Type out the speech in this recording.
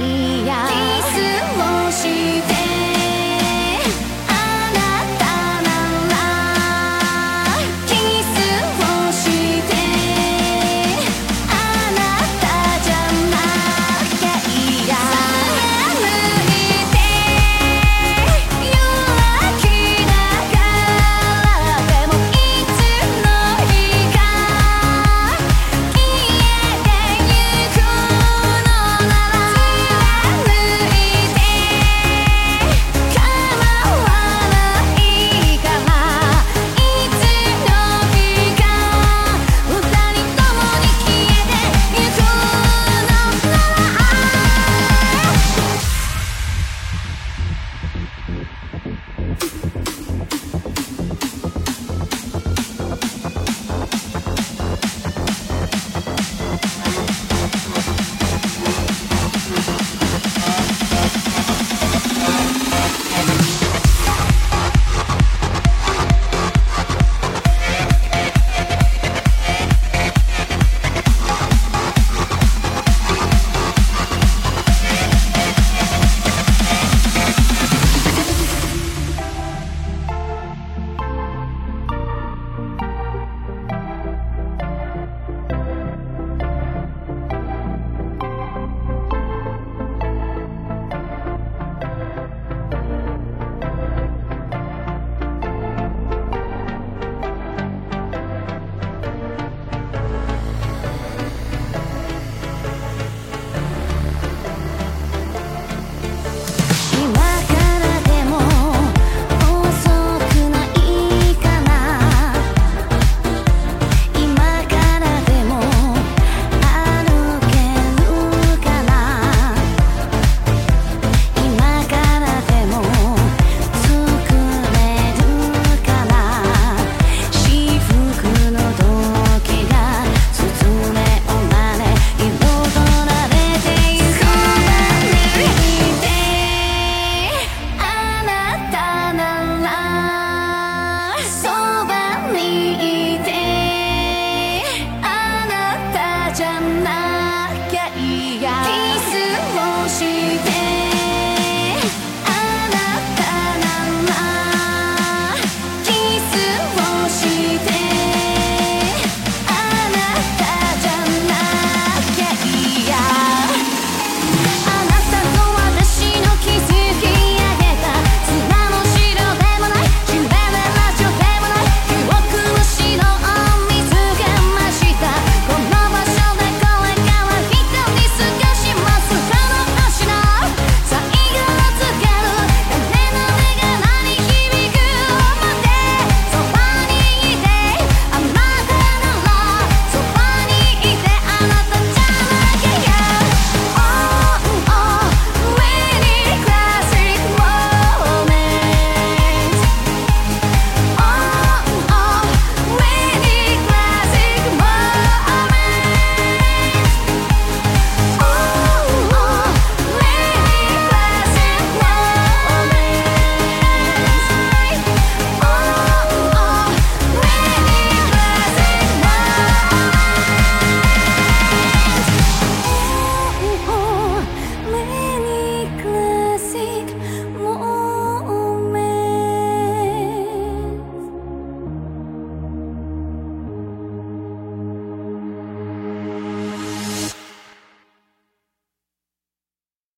一样。